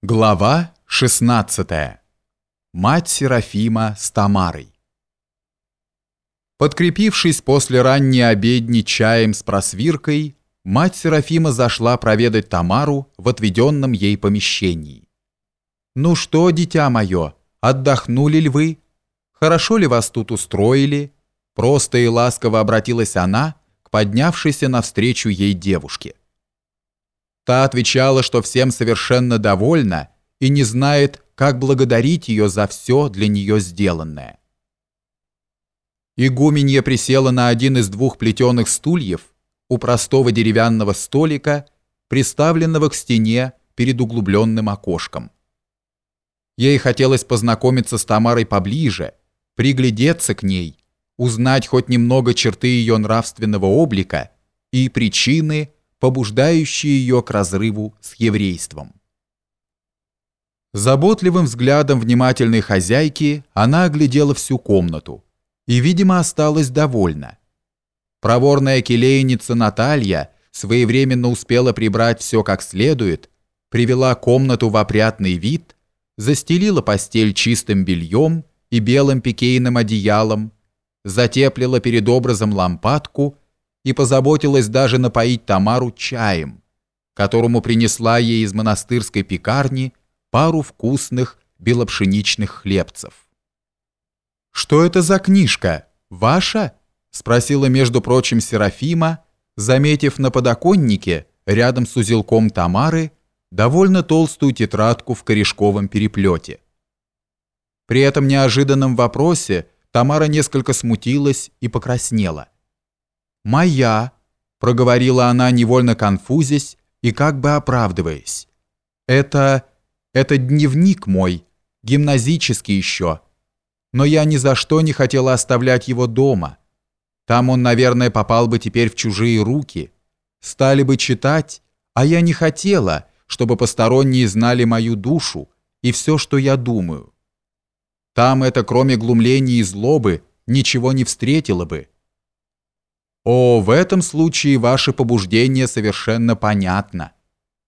Глава 16. Мать Серафима с Тамарой. Подкрепившись после ранней обедни чаем с просвиркой, мать Серафима зашла проведать Тамару в отведенном ей помещении. «Ну что, дитя мое, отдохнули ли вы? Хорошо ли вас тут устроили?» Просто и ласково обратилась она к поднявшейся навстречу ей девушке. Та отвечала, что всем совершенно довольна и не знает, как благодарить ее за все для нее сделанное. Игуменья присела на один из двух плетеных стульев у простого деревянного столика, приставленного к стене перед углубленным окошком. Ей хотелось познакомиться с Тамарой поближе, приглядеться к ней, узнать хоть немного черты ее нравственного облика и причины, побуждающие ее к разрыву с еврейством. Заботливым взглядом внимательной хозяйки она оглядела всю комнату и, видимо, осталась довольна. Проворная келейница Наталья своевременно успела прибрать все как следует, привела комнату в опрятный вид, застелила постель чистым бельем и белым пикейным одеялом, затеплила перед образом лампадку и позаботилась даже напоить Тамару чаем, которому принесла ей из монастырской пекарни пару вкусных белопшеничных хлебцев. «Что это за книжка? Ваша?» — спросила, между прочим, Серафима, заметив на подоконнике, рядом с узелком Тамары, довольно толстую тетрадку в корешковом переплете. При этом неожиданном вопросе Тамара несколько смутилась и покраснела. «Моя», — проговорила она, невольно конфузясь и как бы оправдываясь. «Это... это дневник мой, гимназический еще. Но я ни за что не хотела оставлять его дома. Там он, наверное, попал бы теперь в чужие руки. Стали бы читать, а я не хотела, чтобы посторонние знали мою душу и все, что я думаю. Там это, кроме глумления и злобы, ничего не встретило бы». О, в этом случае ваше побуждение совершенно понятно.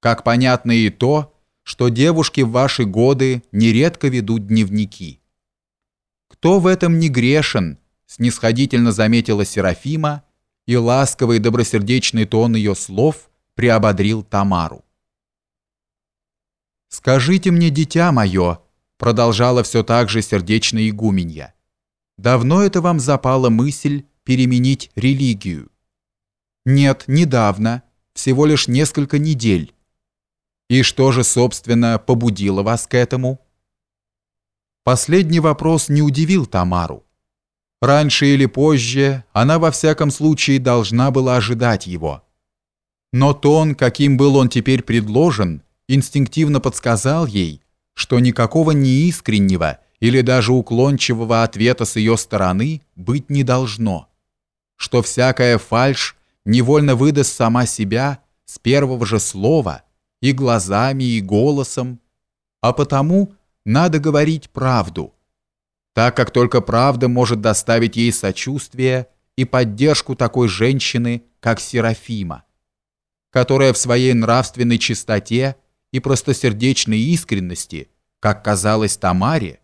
Как понятно и то, что девушки в ваши годы нередко ведут дневники. Кто в этом не грешен, снисходительно заметила Серафима, и ласковый и добросердечный тон ее слов приободрил Тамару. «Скажите мне, дитя мое», продолжала все так же сердечно игуменья, «давно это вам запала мысль переменить религию. Нет, недавно, всего лишь несколько недель. И что же, собственно, побудило вас к этому? Последний вопрос не удивил Тамару. Раньше или позже она во всяком случае должна была ожидать его. Но тон, каким был он теперь предложен, инстинктивно подсказал ей, что никакого неискреннего или даже уклончивого ответа с ее стороны быть не должно что всякая фальшь невольно выдаст сама себя с первого же слова и глазами, и голосом, а потому надо говорить правду, так как только правда может доставить ей сочувствие и поддержку такой женщины, как Серафима, которая в своей нравственной чистоте и простосердечной искренности, как казалось Тамаре,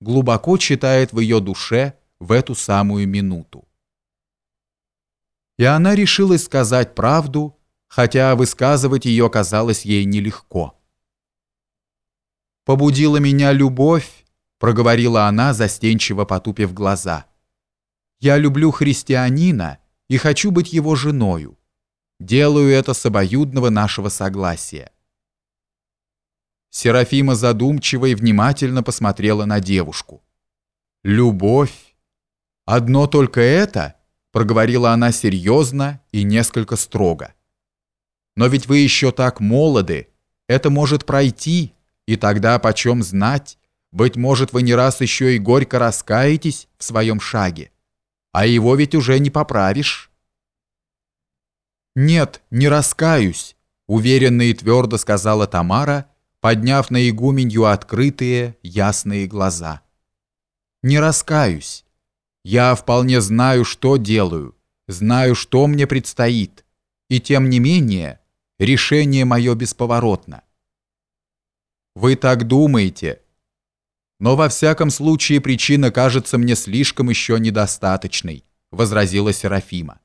глубоко читает в ее душе в эту самую минуту. И она решилась сказать правду, хотя высказывать ее казалось ей нелегко. «Побудила меня любовь», — проговорила она, застенчиво потупив глаза. «Я люблю христианина и хочу быть его женою. Делаю это с обоюдного нашего согласия». Серафима задумчиво и внимательно посмотрела на девушку. «Любовь? Одно только это?» Проговорила она серьезно и несколько строго. Но ведь вы еще так молоды, это может пройти, и тогда почем знать, быть может, вы не раз еще и горько раскаетесь в своем шаге, а его ведь уже не поправишь. Нет, не раскаюсь, уверенно и твердо сказала Тамара, подняв на игуменью открытые, ясные глаза. Не раскаюсь. Я вполне знаю, что делаю, знаю, что мне предстоит, и тем не менее решение мое бесповоротно. Вы так думаете. Но во всяком случае причина кажется мне слишком еще недостаточной, возразила Серафима.